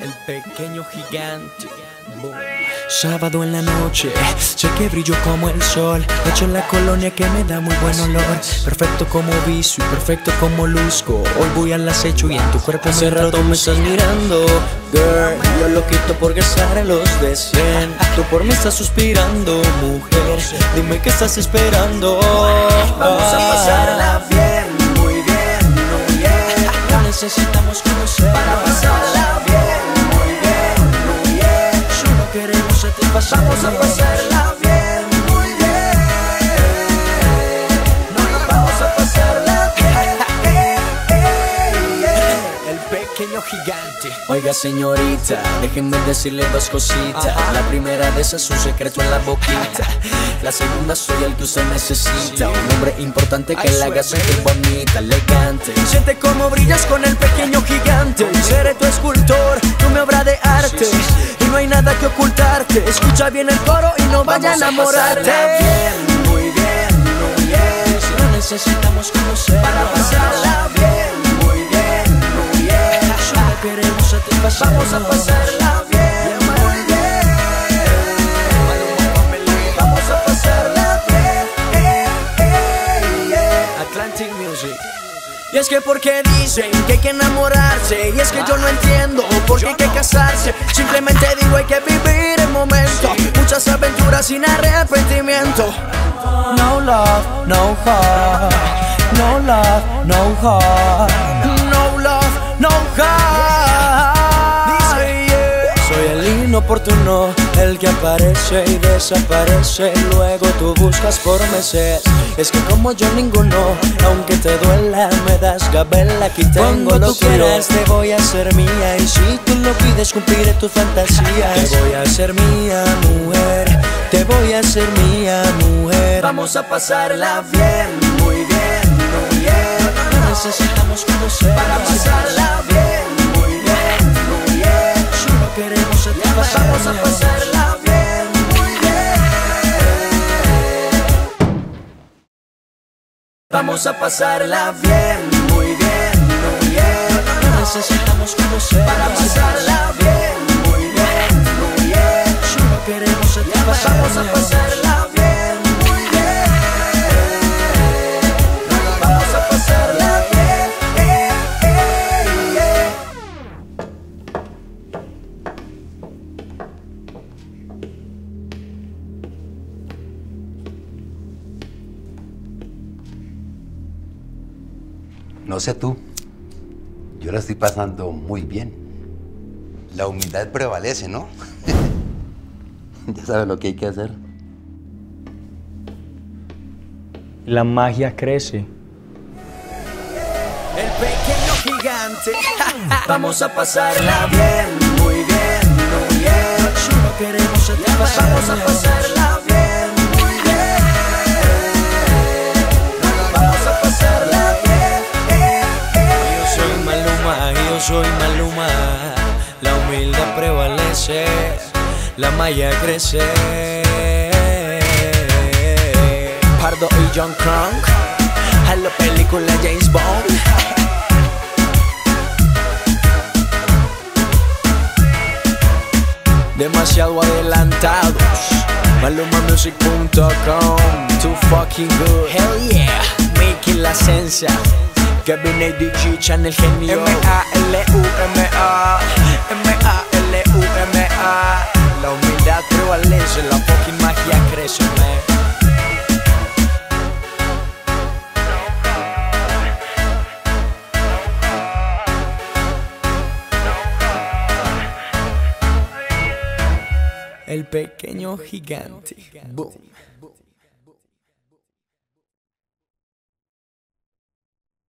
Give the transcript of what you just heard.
El pequeño gigante. Sábado en la noche, sé que brillo como el sol. Hecho en la colonia que me da muy buen olor. Perfecto como viso y perfecto como luzco. Hoy voy al acecho y en tu cuerpo Hace rato me estás mirando, girl. Yo lo quito por gastar los de 100. Tú por mí estás suspirando, mujer. Dime qué estás esperando. Vamos a pasarla bien, necesitamos conocer Para pasarla bien, muy bien, muy bien. Solo queremos satisfacer. Vamos a pasarla bien, gigante. Oiga señorita, déjenme decirle dos cositas La primera de esas es un secreto en la boquita La segunda soy el que usted necesita Un hombre importante que la haga sentir bonita, elegante Siente cómo brillas con el pequeño gigante. Seré tu escultor, tu mi obra de arte. Y no hay nada que ocultarte. Escucha bien el coro y no vaya a enamorarte. bien, muy bien, muy bien. No necesitamos conocer Para pasarla Vamos a pasarla bien, muy bien. Vamos a pasarla bien. Atlantic Music. Y es que porque dicen que hay que enamorarse Y es que yo no entiendo por qué hay que casarse. Simplemente digo hay que vivir el momento. Muchas aventuras sin arrepentimiento. No love, no heart. No love, no heart. No love, no heart el inoportuno, el que aparece y desaparece Luego tú buscas por meses. Es que como yo ninguno, aunque te duela Me das gabela, aquí tengo Cuando lo tú que quieras, te voy a hacer mía Y si tú lo pides cumpliré tu fantasía Te voy a hacer mía, mujer. Te voy a hacer mía, mujer. Vamos a pasarla bien, muy bien, Vamos a pasarla bien, No sé tú, yo la estoy pasando muy bien. La humildad prevalece, ¿no? ya sabes lo que hay que hacer. La magia crece. El pequeño gigante Vamos a pasarla bien, muy bien, muy bien. Solo queremos Vamos a pasarla soy Maluma. La humildad prevalece, la malla crece. Pardo y John Crunk, a la película James Bond. Demasiado adelantados. MalumaMusic.com, too fucking good. Hell yeah, Mickey la esencia. Kevin ADG, Channel Genio. M-A-L-U-M-A. M-A-L-U-M-A. La humildad prevalece, la fucking magia crece, man. El pequeño gigante. Boom.